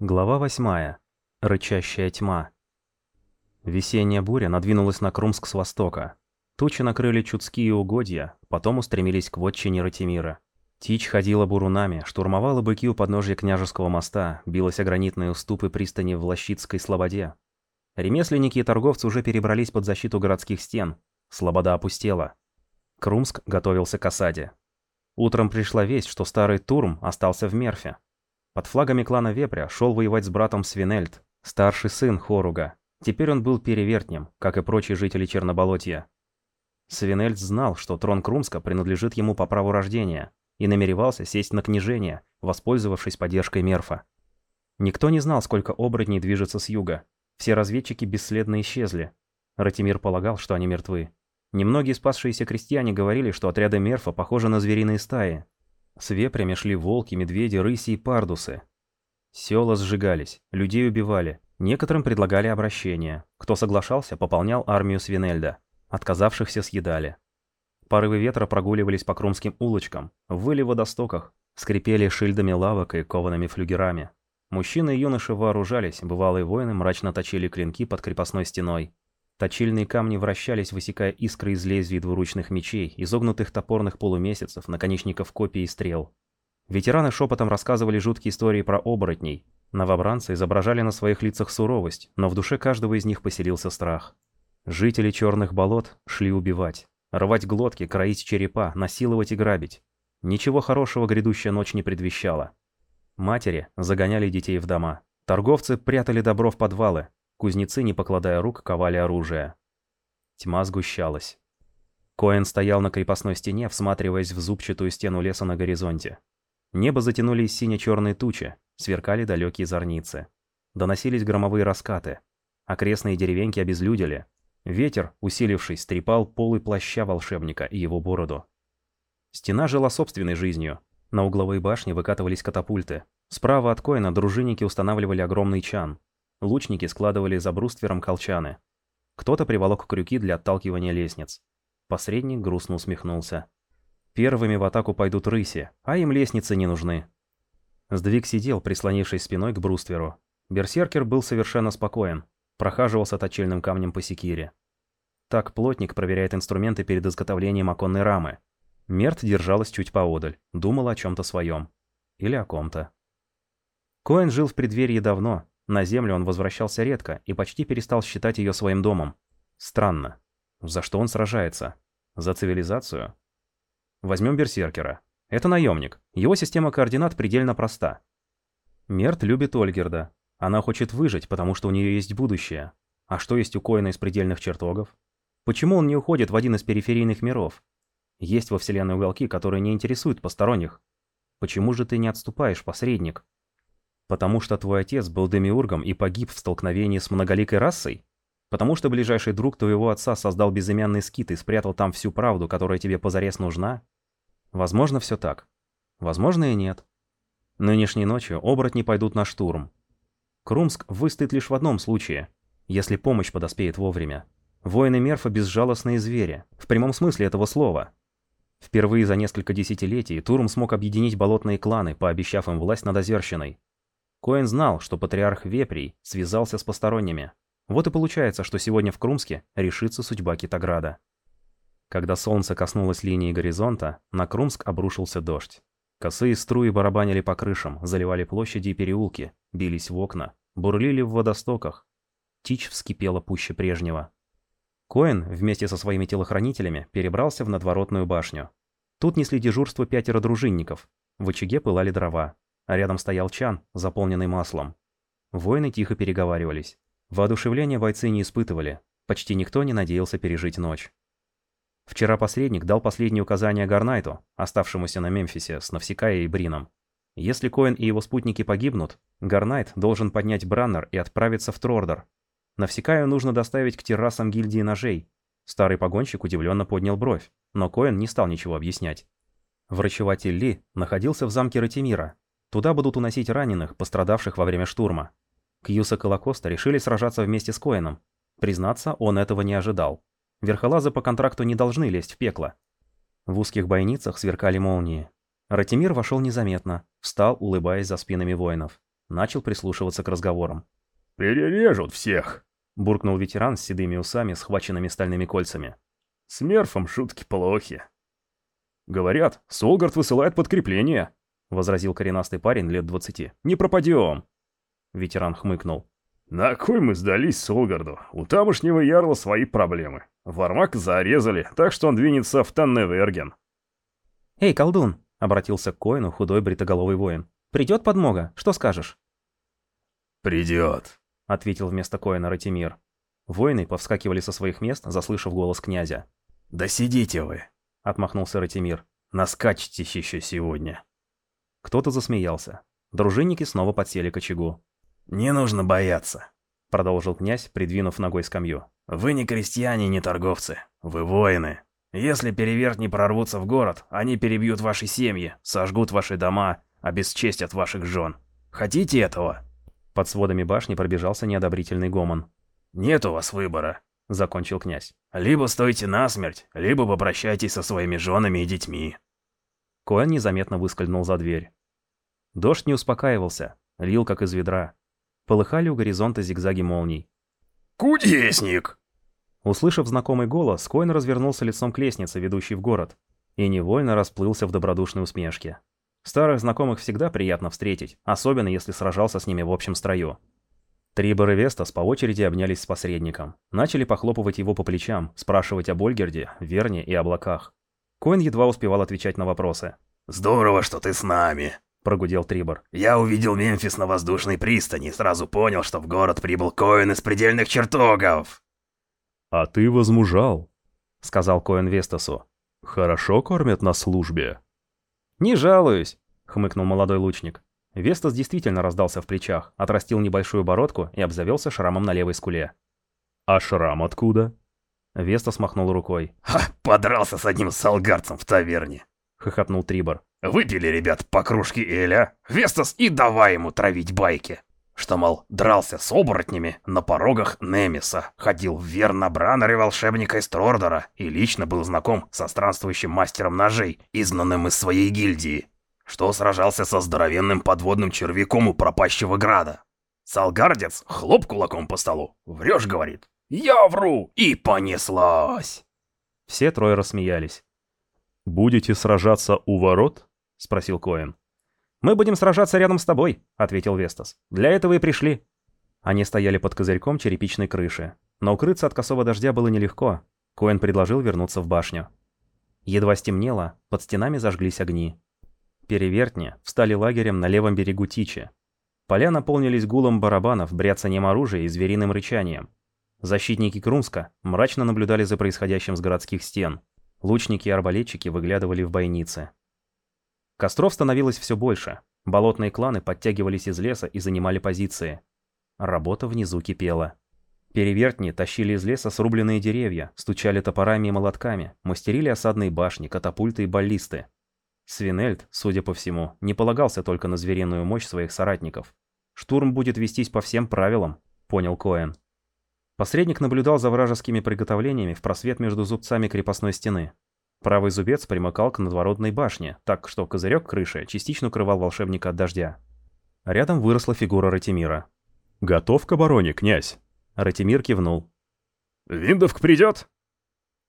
Глава восьмая. Рычащая тьма. Весенняя буря надвинулась на Крумск с востока. Тучи накрыли чудские угодья, потом устремились к вотчине Ратимира. Тич ходила бурунами, штурмовала быки у подножья княжеского моста, билась о гранитные уступы пристани в Лощицкой слободе. Ремесленники и торговцы уже перебрались под защиту городских стен. Слобода опустела. Крумск готовился к осаде. Утром пришла весть, что старый Турм остался в Мерфе. Под флагами клана Вепря шел воевать с братом Свинельд, старший сын Хоруга. Теперь он был перевертнем, как и прочие жители Черноболотья. Свинельд знал, что трон Крумска принадлежит ему по праву рождения, и намеревался сесть на княжение, воспользовавшись поддержкой Мерфа. Никто не знал, сколько оборотней движется с юга. Все разведчики бесследно исчезли. Ратимир полагал, что они мертвы. Немногие спасшиеся крестьяне говорили, что отряды Мерфа похожи на звериные стаи. С вепрями шли волки, медведи, рыси и пардусы. Села сжигались, людей убивали. Некоторым предлагали обращение. Кто соглашался, пополнял армию Свинельда. Отказавшихся съедали. Порывы ветра прогуливались по крумским улочкам, выли в водостоках, скрипели шильдами лавок и коваными флюгерами. Мужчины и юноши вооружались, бывалые воины мрачно точили клинки под крепостной стеной. Точильные камни вращались, высекая искры из лезвий двуручных мечей, изогнутых топорных полумесяцев, наконечников копий и стрел. Ветераны шепотом рассказывали жуткие истории про оборотней. Новобранцы изображали на своих лицах суровость, но в душе каждого из них поселился страх. Жители черных болот шли убивать. Рвать глотки, кроить черепа, насиловать и грабить. Ничего хорошего грядущая ночь не предвещала. Матери загоняли детей в дома. Торговцы прятали добро в подвалы. Кузнецы, не покладая рук, ковали оружие. Тьма сгущалась. Коэн стоял на крепостной стене, всматриваясь в зубчатую стену леса на горизонте. Небо затянулись сине-черные тучи, сверкали далекие зорницы. Доносились громовые раскаты. Окрестные деревеньки обезлюдили, Ветер, усилившись, трепал полы плаща волшебника и его бороду. Стена жила собственной жизнью. На угловой башне выкатывались катапульты. Справа от Коина дружинники устанавливали огромный чан. Лучники складывали за бруствером колчаны. Кто-то приволок крюки для отталкивания лестниц. Посредник грустно усмехнулся. Первыми в атаку пойдут рыси, а им лестницы не нужны. Сдвиг сидел, прислонившись спиной к брустверу. Берсеркер был совершенно спокоен. Прохаживался точильным камнем по секире. Так плотник проверяет инструменты перед изготовлением оконной рамы. Мерт держалась чуть поодаль, думала о чем-то своем. Или о ком-то. Коэн жил в преддверии давно, на землю он возвращался редко и почти перестал считать ее своим домом. Странно. За что он сражается? За цивилизацию? Возьмем Берсеркера. Это наемник. Его система координат предельно проста. Мерт любит Ольгерда. Она хочет выжить, потому что у нее есть будущее. А что есть у Коина из предельных чертогов? Почему он не уходит в один из периферийных миров? Есть во Вселенной уголки, которые не интересуют посторонних. Почему же ты не отступаешь, посредник? Потому что твой отец был демиургом и погиб в столкновении с многоликой расой? Потому что ближайший друг твоего отца создал безымянный скит и спрятал там всю правду, которая тебе позарез нужна? Возможно, все так. Возможно и нет. Нынешней ночью оборотни пойдут на штурм. Крумск выстоит лишь в одном случае, если помощь подоспеет вовремя. Воины Мерфа – безжалостные звери, в прямом смысле этого слова. Впервые за несколько десятилетий Турм смог объединить болотные кланы, пообещав им власть над Озерщиной. Коэн знал, что патриарх Веприй связался с посторонними. Вот и получается, что сегодня в Крумске решится судьба Китограда. Когда солнце коснулось линии горизонта, на Крумск обрушился дождь. Косые струи барабанили по крышам, заливали площади и переулки, бились в окна, бурлили в водостоках. Тич вскипела пуще прежнего. Коэн вместе со своими телохранителями перебрался в надворотную башню. Тут несли дежурство пятеро дружинников. В очаге пылали дрова, а рядом стоял чан, заполненный маслом. Воины тихо переговаривались. Воодушевления бойцы не испытывали. Почти никто не надеялся пережить ночь. Вчера посредник дал последние указания Гарнайту, оставшемуся на Мемфисе с Навсекая и Брином. Если Коэн и его спутники погибнут, Гарнайт должен поднять Браннер и отправиться в Трордер, Навсекаю нужно доставить к террасам гильдии ножей. Старый погонщик удивленно поднял бровь, но Коэн не стал ничего объяснять. Врачеватель Ли находился в замке Ратимира. Туда будут уносить раненых, пострадавших во время штурма. Кьюса и Лакоста решили сражаться вместе с Коэном. Признаться, он этого не ожидал. Верхолазы по контракту не должны лезть в пекло. В узких бойницах сверкали молнии. Ратимир вошел незаметно, встал, улыбаясь за спинами воинов. начал прислушиваться к разговорам. «Перережут всех!» — буркнул ветеран с седыми усами, схваченными стальными кольцами. «С Мерфом шутки плохи». «Говорят, Солгард высылает подкрепление», — возразил коренастый парень лет двадцати. «Не пропадем!» Ветеран хмыкнул. «На кой мы сдались Солгарду? У тамошнего ярла свои проблемы. Вармак зарезали, так что он двинется в Танневерген». «Эй, колдун!» — обратился к Коину худой бритоголовый воин. «Придет подмога? Что скажешь?» «Придет», — ответил вместо Коина Ратимир. Воины повскакивали со своих мест, заслышав голос князя. «Да сидите вы», — отмахнулся Ратимир. «Наскачетесь еще сегодня». Кто-то засмеялся. Дружинники снова подсели к очагу. «Не нужно бояться», — продолжил князь, придвинув ногой скамью. «Вы не крестьяне, не торговцы. Вы воины. Если перевертни прорвутся в город, они перебьют ваши семьи, сожгут ваши дома, обесчестят ваших жен. Хотите этого?» Под сводами башни пробежался неодобрительный гомон. «Нет у вас выбора», — закончил князь. «Либо стойте насмерть, либо попрощайтесь со своими женами и детьми». Коэн незаметно выскользнул за дверь. Дождь не успокаивался, лил как из ведра. Полыхали у горизонта зигзаги молний. «Кудесник!» Услышав знакомый голос, Коин развернулся лицом к лестнице, ведущей в город, и невольно расплылся в добродушной усмешке. Старых знакомых всегда приятно встретить, особенно если сражался с ними в общем строю. Трибор и Вестас по очереди обнялись с посредником. Начали похлопывать его по плечам, спрашивать об Ольгерде, Верне и облаках. Коин едва успевал отвечать на вопросы. «Здорово, что ты с нами», — прогудел Трибор. «Я увидел Мемфис на воздушной пристани и сразу понял, что в город прибыл Коэн из предельных чертогов!» «А ты возмужал», — сказал Коэн Вестасу. «Хорошо кормят на службе». «Не жалуюсь», — хмыкнул молодой лучник. Вестас действительно раздался в плечах, отрастил небольшую бородку и обзавелся шрамом на левой скуле. «А шрам откуда?» Вестас махнул рукой. «Ха, подрался с одним салгарцем в таверне», — хохотнул Трибор. Выпили, ребят, по кружке Эля, Вестас и давай ему травить байки. Что, мол, дрался с оборотнями на порогах Немиса, ходил в верно Браннере волшебника из Трордора и лично был знаком со странствующим мастером ножей, изгнанным из своей гильдии, что сражался со здоровенным подводным червяком у пропащего града. Салгардец хлоп кулаком по столу. «Врешь, — говорит. — Я вру!» И понеслась. Все трое рассмеялись. «Будете сражаться у ворот?» — спросил Коэн. «Мы будем сражаться рядом с тобой», — ответил Вестас. «Для этого и пришли». Они стояли под козырьком черепичной крыши. Но укрыться от косого дождя было нелегко. Коэн предложил вернуться в башню. Едва стемнело, под стенами зажглись огни. Перевертни встали лагерем на левом берегу Тичи. Поля наполнились гулом барабанов, бряцанием оружия и звериным рычанием. Защитники Крумска мрачно наблюдали за происходящим с городских стен. Лучники и арбалетчики выглядывали в бойницы. Костров становилось все больше. Болотные кланы подтягивались из леса и занимали позиции. Работа внизу кипела. Перевертни тащили из леса срубленные деревья, стучали топорами и молотками, мастерили осадные башни, катапульты и баллисты. Свинельд, судя по всему, не полагался только на звериную мощь своих соратников. Штурм будет вестись по всем правилам, понял Коэн. Посредник наблюдал за вражескими приготовлениями в просвет между зубцами крепостной стены. Правый зубец примыкал к надворотной башне, так что козырек крыши частично укрывал волшебника от дождя. Рядом выросла фигура Ратимира. «Готов к обороне, князь?» Ратимир кивнул. «Виндовк придет?»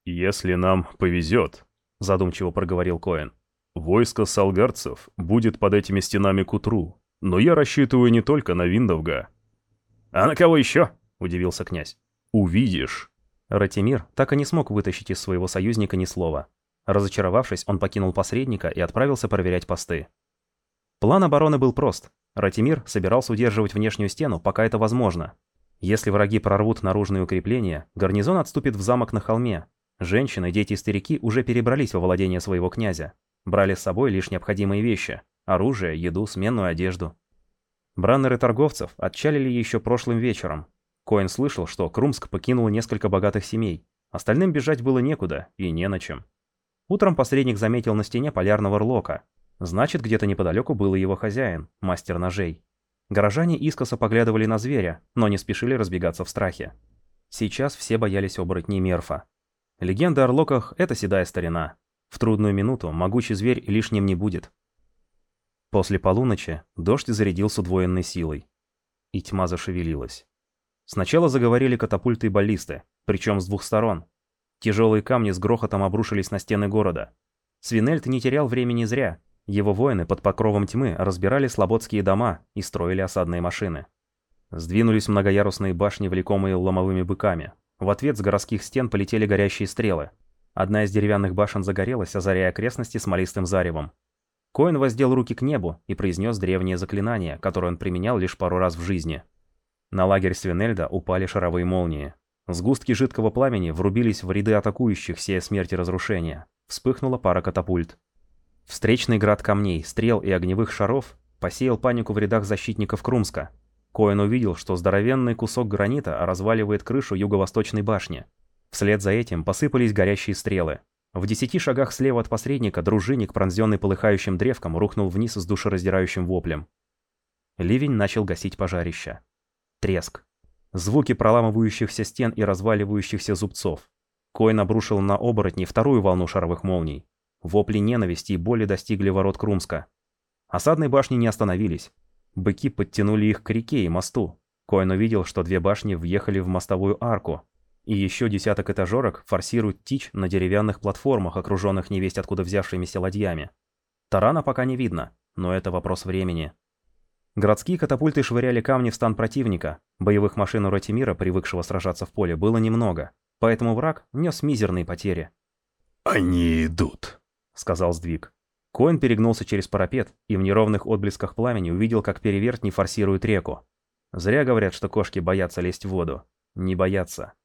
«Если нам повезет», — задумчиво проговорил Коэн. «Войско салгарцев будет под этими стенами к утру, но я рассчитываю не только на Виндовга». «А на кого еще?» — удивился князь. «Увидишь». Ратимир так и не смог вытащить из своего союзника ни слова. Разочаровавшись, он покинул посредника и отправился проверять посты. План обороны был прост. Ратимир собирался удерживать внешнюю стену, пока это возможно. Если враги прорвут наружные укрепления, гарнизон отступит в замок на холме. Женщины, дети и старики уже перебрались во владение своего князя. Брали с собой лишь необходимые вещи – оружие, еду, сменную одежду. Браннеры торговцев отчалили еще прошлым вечером, Коэн слышал, что Крумск покинул несколько богатых семей. Остальным бежать было некуда и не на чем. Утром посредник заметил на стене полярного рлока. Значит, где-то неподалеку был и его хозяин, мастер ножей. Горожане искоса поглядывали на зверя, но не спешили разбегаться в страхе. Сейчас все боялись оборотней Мерфа. Легенда о Орлоках — это седая старина. В трудную минуту могучий зверь лишним не будет. После полуночи дождь зарядил с удвоенной силой. И тьма зашевелилась. Сначала заговорили катапульты и баллисты, причем с двух сторон. Тяжелые камни с грохотом обрушились на стены города. Свинельт не терял времени зря. Его воины под покровом тьмы разбирали слободские дома и строили осадные машины. Сдвинулись многоярусные башни, влекомые ломовыми быками. В ответ с городских стен полетели горящие стрелы. Одна из деревянных башен загорелась, озаряя окрестности смолистым заревом. Коин воздел руки к небу и произнес древнее заклинание, которое он применял лишь пару раз в жизни. На лагерь Свинельда упали шаровые молнии. Сгустки жидкого пламени врубились в ряды атакующих, сея смерть и разрушения. Вспыхнула пара катапульт. Встречный град камней, стрел и огневых шаров посеял панику в рядах защитников Крумска. Коэн увидел, что здоровенный кусок гранита разваливает крышу юго-восточной башни. Вслед за этим посыпались горящие стрелы. В десяти шагах слева от посредника дружинник, пронзенный полыхающим древком, рухнул вниз с душераздирающим воплем. Ливень начал гасить пожарище. Треск. Звуки проламывающихся стен и разваливающихся зубцов. Коин обрушил на оборотни вторую волну шаровых молний. Вопли ненависти и боли достигли ворот Крумска. Осадные башни не остановились. Быки подтянули их к реке и мосту. Коин увидел, что две башни въехали в мостовую арку, и еще десяток этажерок форсируют тич на деревянных платформах, окруженных невесть откуда взявшимися ладьями. Тарана пока не видно, но это вопрос времени. Городские катапульты швыряли камни в стан противника, боевых машин у Ратимира, привыкшего сражаться в поле, было немного, поэтому враг нес мизерные потери. «Они идут», — сказал сдвиг. Коэн перегнулся через парапет и в неровных отблесках пламени увидел, как перевертни форсируют реку. Зря говорят, что кошки боятся лезть в воду. Не боятся.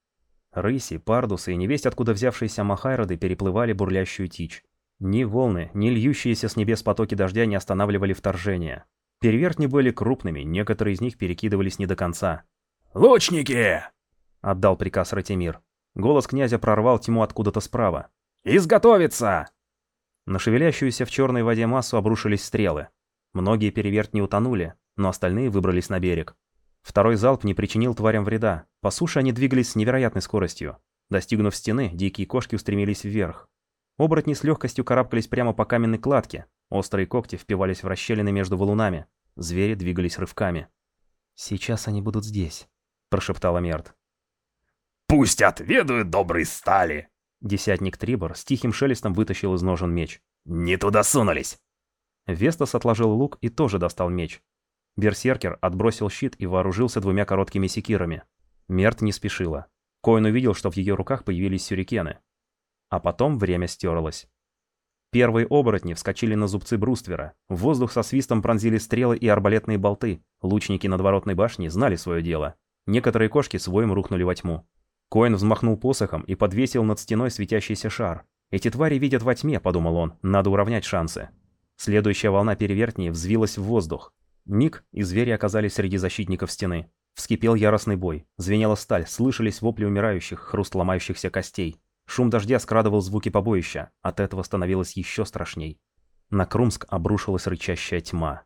Рыси, пардусы и невесть откуда взявшиеся махайроды переплывали бурлящую тичь. Ни волны, ни льющиеся с небес потоки дождя не останавливали вторжение. Перевертни были крупными, некоторые из них перекидывались не до конца. «Лучники!» — отдал приказ Ратимир. Голос князя прорвал тьму откуда-то справа. «Изготовиться!» На шевелящуюся в черной воде массу обрушились стрелы. Многие перевертни утонули, но остальные выбрались на берег. Второй залп не причинил тварям вреда. По суше они двигались с невероятной скоростью. Достигнув стены, дикие кошки устремились вверх. Оборотни с легкостью карабкались прямо по каменной кладке. Острые когти впивались в расщелины между валунами. Звери двигались рывками. «Сейчас они будут здесь», — прошептала Мерт. «Пусть отведают доброй стали!» Десятник Трибор с тихим шелестом вытащил из ножен меч. «Не туда сунулись!» Вестас отложил лук и тоже достал меч. Берсеркер отбросил щит и вооружился двумя короткими секирами. Мерт не спешила. Коин увидел, что в ее руках появились сюрикены. А потом время стерлось. Первые оборотни вскочили на зубцы бруствера. В воздух со свистом пронзили стрелы и арбалетные болты. Лучники надворотной башни знали свое дело. Некоторые кошки своим рухнули во тьму. Коин взмахнул посохом и подвесил над стеной светящийся шар. «Эти твари видят во тьме», — подумал он, — «надо уравнять шансы». Следующая волна перевертней взвилась в воздух. Миг, и звери оказались среди защитников стены. Вскипел яростный бой. Звенела сталь, слышались вопли умирающих, хруст ломающихся костей. Шум дождя скрадывал звуки побоища. От этого становилось еще страшней. На Крумск обрушилась рычащая тьма.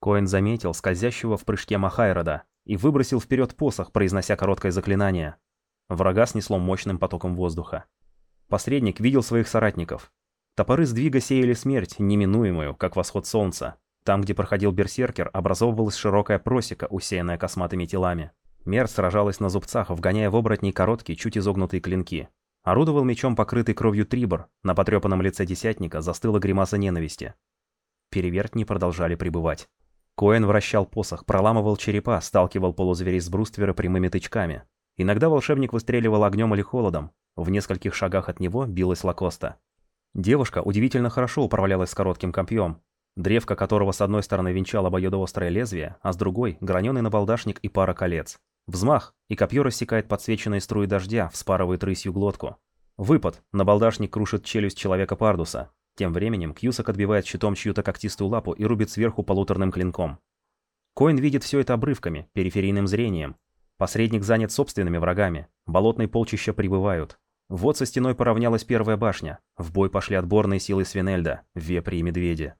Коэн заметил скользящего в прыжке Махайрода и выбросил вперед посох, произнося короткое заклинание. Врага снесло мощным потоком воздуха. Посредник видел своих соратников. Топоры сдвига сеяли смерть, неминуемую, как восход солнца. Там, где проходил берсеркер, образовывалась широкая просека, усеянная косматыми телами. Мер сражалась на зубцах, вгоняя в оборотней короткие, чуть изогнутые клинки. Орудовал мечом, покрытый кровью трибор, на потрепанном лице десятника застыла гримаса ненависти. Перевертни продолжали пребывать. Коэн вращал посох, проламывал черепа, сталкивал полузверей с бруствера прямыми тычками. Иногда волшебник выстреливал огнем или холодом. В нескольких шагах от него билась Лакоста. Девушка удивительно хорошо управлялась с коротким копьем, древко которого с одной стороны венчало обоюдоострое лезвие, а с другой — граненый набалдашник и пара колец. Взмах, и копье рассекает подсвеченные струи дождя, вспарывает рысью глотку. Выпад, набалдашник крушит челюсть человека Пардуса. Тем временем Кьюсак отбивает щитом чью-то когтистую лапу и рубит сверху полуторным клинком. Коин видит все это обрывками, периферийным зрением. Посредник занят собственными врагами. Болотные полчища прибывают. Вот со стеной поравнялась первая башня. В бой пошли отборные силы Свинельда, вепри и медведи.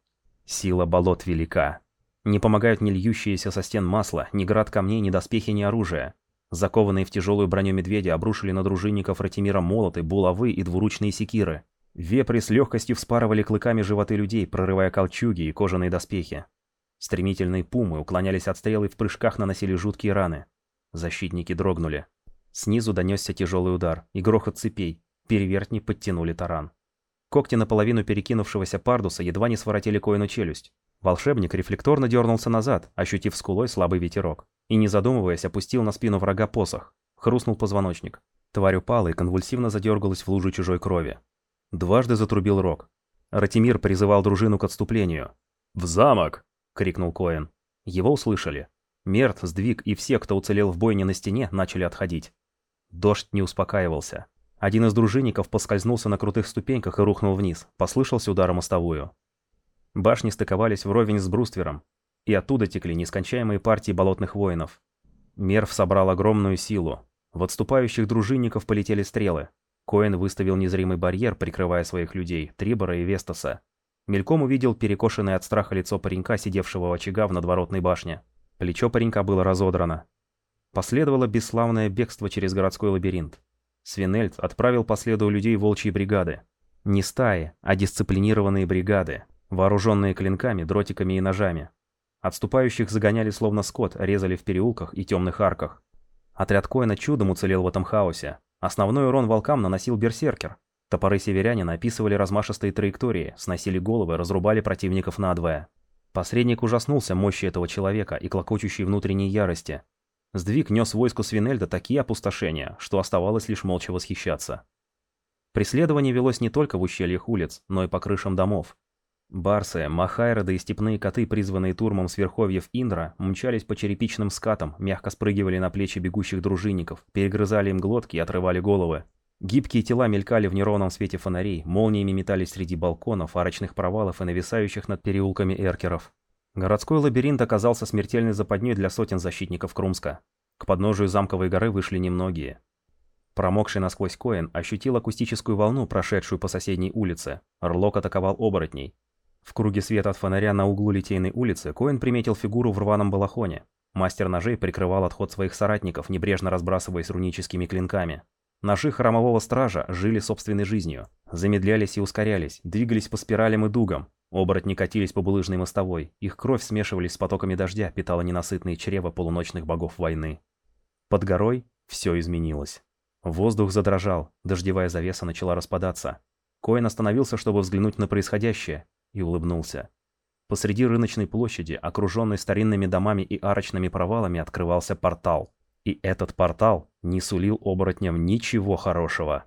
Сила болот велика. Не помогают ни льющиеся со стен масла, ни град камней, ни доспехи, ни оружие. Закованные в тяжелую броню медведи обрушили на дружинников Ратимира молоты, булавы и двуручные секиры. Вепри с легкостью вспарывали клыками животы людей, прорывая колчуги и кожаные доспехи. Стремительные пумы уклонялись от стрел и в прыжках наносили жуткие раны. Защитники дрогнули. Снизу донесся тяжелый удар и грохот цепей. Перевертни подтянули таран. Когти наполовину перекинувшегося пардуса едва не своротили Коину челюсть. Волшебник рефлекторно дернулся назад, ощутив скулой слабый ветерок, и, не задумываясь, опустил на спину врага посох. Хрустнул позвоночник. Тварь упала и конвульсивно задергалась в луже чужой крови. Дважды затрубил рог. Ратимир призывал дружину к отступлению. «В замок!» — крикнул Коэн. Его услышали. Мерт, Сдвиг и все, кто уцелел в бойне на стене, начали отходить. Дождь не успокаивался. Один из дружинников поскользнулся на крутых ступеньках и рухнул вниз. Послышался удар мостовую. Башни стыковались вровень с бруствером, и оттуда текли нескончаемые партии болотных воинов. Мерв собрал огромную силу. В отступающих дружинников полетели стрелы. Коэн выставил незримый барьер, прикрывая своих людей, Трибора и Вестаса. Мельком увидел перекошенное от страха лицо паренька, сидевшего в очага в надворотной башне. Плечо паренька было разодрано. Последовало бесславное бегство через городской лабиринт. Свинельд отправил по следу людей волчьи бригады. Не стаи, а дисциплинированные бригады, вооруженные клинками, дротиками и ножами. Отступающих загоняли словно скот, резали в переулках и темных арках. Отряд Коина чудом уцелел в этом хаосе. Основной урон волкам наносил берсеркер. Топоры северянина описывали размашистые траектории, сносили головы, разрубали противников надвое. Посредник ужаснулся мощи этого человека и клокочущей внутренней ярости. Сдвиг нес войску Свинельда такие опустошения, что оставалось лишь молча восхищаться. Преследование велось не только в ущельях улиц, но и по крышам домов. Барсы, махайроды и степные коты, призванные турмом с верховьев Индра, мчались по черепичным скатам, мягко спрыгивали на плечи бегущих дружинников, перегрызали им глотки и отрывали головы. Гибкие тела мелькали в неровном свете фонарей, молниями метались среди балконов, арочных провалов и нависающих над переулками эркеров. Городской лабиринт оказался смертельной западней для сотен защитников Крумска. К подножию замковой горы вышли немногие. Промокший насквозь Коэн ощутил акустическую волну, прошедшую по соседней улице. Рлок атаковал оборотней. В круге света от фонаря на углу Литейной улицы Коэн приметил фигуру в рваном балахоне. Мастер ножей прикрывал отход своих соратников, небрежно разбрасываясь руническими клинками. Ножи храмового стража жили собственной жизнью. Замедлялись и ускорялись, двигались по спиралям и дугам. Оборотни катились по булыжной мостовой. Их кровь смешивались с потоками дождя, питала ненасытные чрева полуночных богов войны. Под горой все изменилось. Воздух задрожал, дождевая завеса начала распадаться. Коэн остановился, чтобы взглянуть на происходящее, и улыбнулся. Посреди рыночной площади, окруженной старинными домами и арочными провалами, открывался портал. И этот портал не сулил оборотням ничего хорошего.